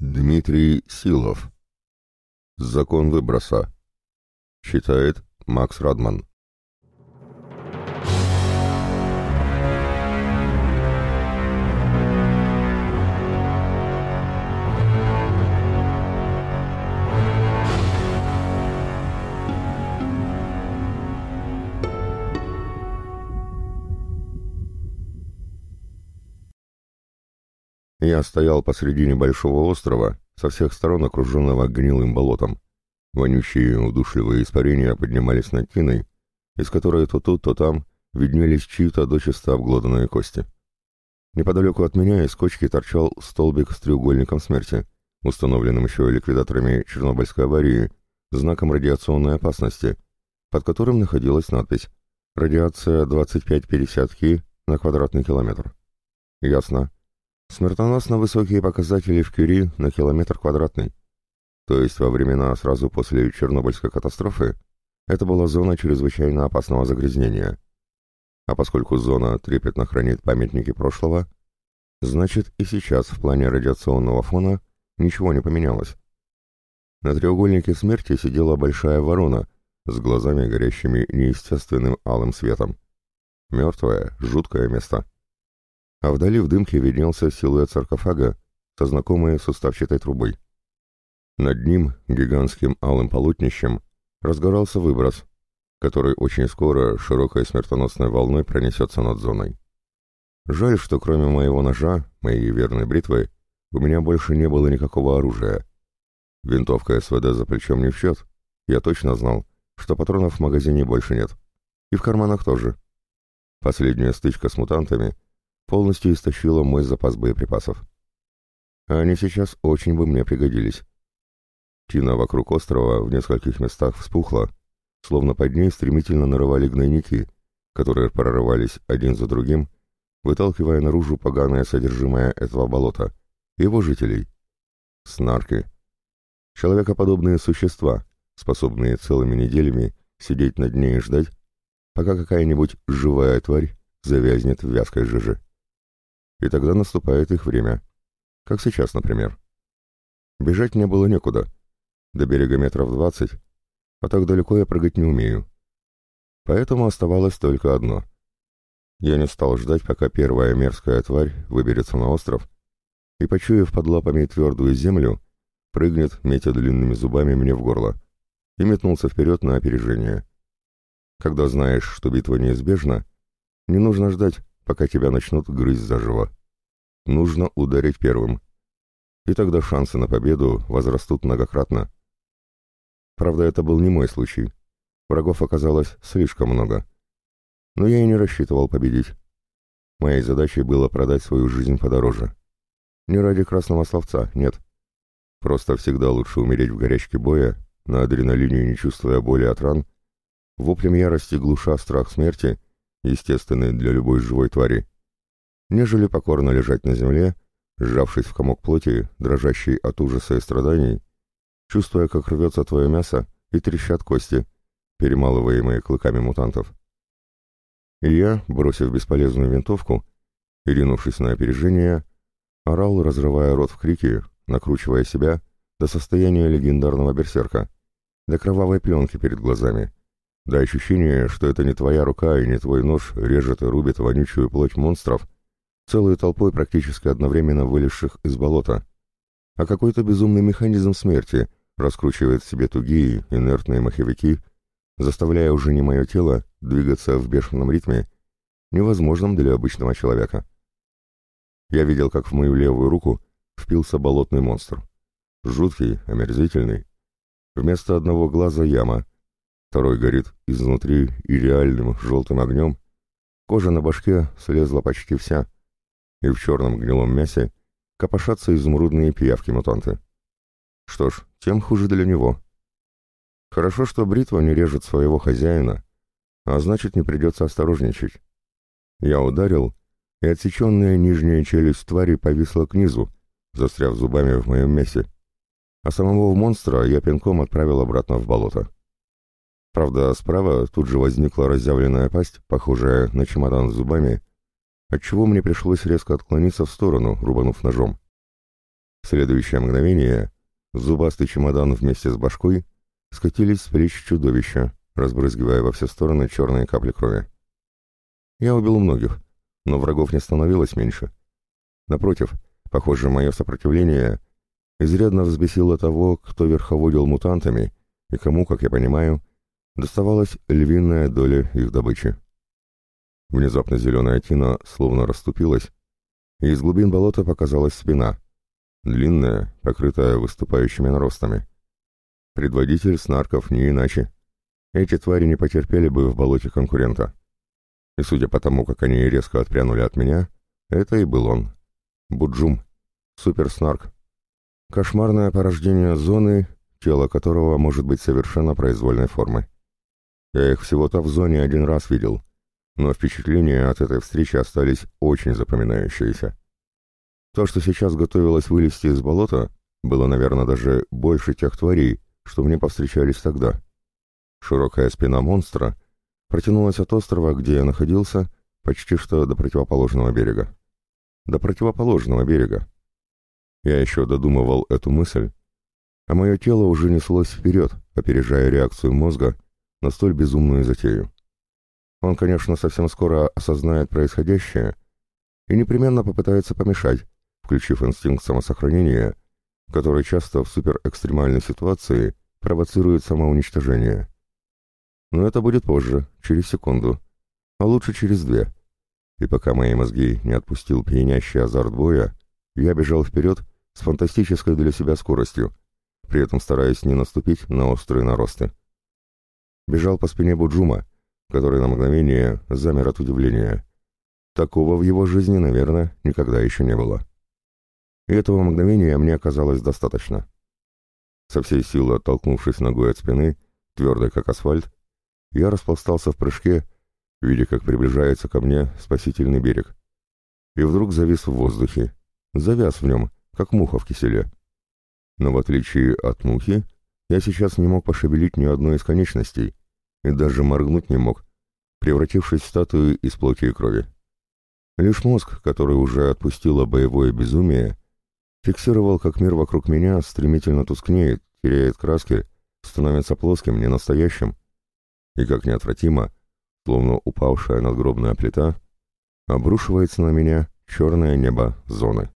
Дмитрий Силов. Закон выброса. Читает Макс Радман. Я стоял посреди небольшого острова, со всех сторон окруженного гнилым болотом. Вонючие удушливые испарения поднимались над тиной, из которой то тут, то там виднелись чьи-то дочисто обглоданные кости. Неподалеку от меня из кочки торчал столбик с треугольником смерти, установленным еще ликвидаторами Чернобыльской аварии, знаком радиационной опасности, под которым находилась надпись «Радиация 25-50 Ки на квадратный километр». Ясно. Смертоносно высокие показатели в Кюри на километр квадратный. То есть во времена сразу после Чернобыльской катастрофы это была зона чрезвычайно опасного загрязнения. А поскольку зона трепетно хранит памятники прошлого, значит и сейчас в плане радиационного фона ничего не поменялось. На треугольнике смерти сидела большая ворона с глазами горящими неестественным алым светом. Мертвое, жуткое место а вдали в дымке виднелся силуэт саркофага со знакомой суставчатой трубой. Над ним, гигантским алым полотнищем, разгорался выброс, который очень скоро широкой смертоносной волной пронесется над зоной. Жаль, что кроме моего ножа, моей верной бритвы, у меня больше не было никакого оружия. Винтовка СВД за плечом не в счет. Я точно знал, что патронов в магазине больше нет. И в карманах тоже. Последняя стычка с мутантами — полностью истощила мой запас боеприпасов. Они сейчас очень бы мне пригодились. Тина вокруг острова в нескольких местах вспухла, словно под ней стремительно нарывали гнойники, которые прорывались один за другим, выталкивая наружу поганое содержимое этого болота, его жителей. Снарки. Человекоподобные существа, способные целыми неделями сидеть на дне и ждать, пока какая-нибудь живая тварь завязнет в вязкой жиже и тогда наступает их время. Как сейчас, например. Бежать мне было некуда. До берега метров двадцать, а так далеко я прыгать не умею. Поэтому оставалось только одно. Я не стал ждать, пока первая мерзкая тварь выберется на остров и, почуяв под лапами твердую землю, прыгнет, метя длинными зубами мне в горло, и метнулся вперед на опережение. Когда знаешь, что битва неизбежна, не нужно ждать, пока тебя начнут грызть заживо. Нужно ударить первым. И тогда шансы на победу возрастут многократно. Правда, это был не мой случай. Врагов оказалось слишком много. Но я и не рассчитывал победить. Моей задачей было продать свою жизнь подороже. Не ради красного словца, нет. Просто всегда лучше умереть в горячке боя, на адреналине не чувствуя боли от ран, воплем ярости глуша страх смерти естественный для любой живой твари, нежели покорно лежать на земле, сжавшись в комок плоти, дрожащий от ужаса и страданий, чувствуя, как рвется твое мясо и трещат кости, перемалываемые клыками мутантов. И я, бросив бесполезную винтовку и ринувшись на опережение, орал, разрывая рот в крике, накручивая себя до состояния легендарного берсерка, до кровавой пленки перед глазами, до ощущения, что это не твоя рука и не твой нож режет и рубит вонючую плоть монстров, целой толпой практически одновременно вылезших из болота, а какой-то безумный механизм смерти раскручивает в себе тугие, инертные маховики, заставляя уже не мое тело двигаться в бешеном ритме, невозможном для обычного человека. Я видел, как в мою левую руку впился болотный монстр. Жуткий, омерзительный. Вместо одного глаза яма — Второй горит изнутри и реальным желтым огнем. Кожа на башке слезла почти вся, и в черном гнилом мясе копошатся изумрудные пиявки-мутанты. Что ж, тем хуже для него. Хорошо, что бритва не режет своего хозяина, а значит, не придется осторожничать. Я ударил, и отсеченная нижняя челюсть твари повисла к низу, застряв зубами в моем мясе, а самого монстра я пинком отправил обратно в болото. Правда, справа тут же возникла разъявленная пасть, похожая на чемодан с зубами, отчего мне пришлось резко отклониться в сторону, рубанув ножом. В следующее мгновение зубастый чемодан вместе с башкой скатились с плеч чудовища, разбрызгивая во все стороны черные капли крови. Я убил многих, но врагов не становилось меньше. Напротив, похоже, мое сопротивление изрядно взбесило того, кто верховодил мутантами и кому, как я понимаю, доставалась львиная доля их добычи. Внезапно зеленая тина словно расступилась, и из глубин болота показалась спина, длинная, покрытая выступающими наростами. Предводитель снарков не иначе. Эти твари не потерпели бы в болоте конкурента. И судя по тому, как они резко отпрянули от меня, это и был он. Буджум. Суперснарк. Кошмарное порождение зоны, тело которого может быть совершенно произвольной формы. Я их всего-то в зоне один раз видел, но впечатления от этой встречи остались очень запоминающиеся. То, что сейчас готовилось вылезти из болота, было, наверное, даже больше тех тварей, что мне повстречались тогда. Широкая спина монстра протянулась от острова, где я находился, почти что до противоположного берега. До противоположного берега. Я еще додумывал эту мысль, а мое тело уже неслось вперед, опережая реакцию мозга на столь безумную затею. Он, конечно, совсем скоро осознает происходящее и непременно попытается помешать, включив инстинкт самосохранения — который часто в суперэкстремальной ситуации провоцирует самоуничтожение. Но это будет позже, через секунду, а лучше через две. И пока мои мозги не отпустил пьянящий азарт боя, я бежал вперед с фантастической для себя скоростью, при этом стараясь не наступить на острые наросты. Бежал по спине Буджума, который на мгновение замер от удивления. Такого в его жизни, наверное, никогда еще не было и этого мгновения мне оказалось достаточно. Со всей силы оттолкнувшись ногой от спины, твердой как асфальт, я распластался в прыжке, видя, как приближается ко мне спасительный берег. И вдруг завис в воздухе, завяз в нем, как муха в киселе. Но в отличие от мухи, я сейчас не мог пошевелить ни одной из конечностей и даже моргнуть не мог, превратившись в статую из плоти и крови. Лишь мозг, который уже отпустило боевое безумие, фиксировал, как мир вокруг меня стремительно тускнеет, теряет краски, становится плоским, ненастоящим, и как неотвратимо, словно упавшая надгробная плита, обрушивается на меня черное небо зоны.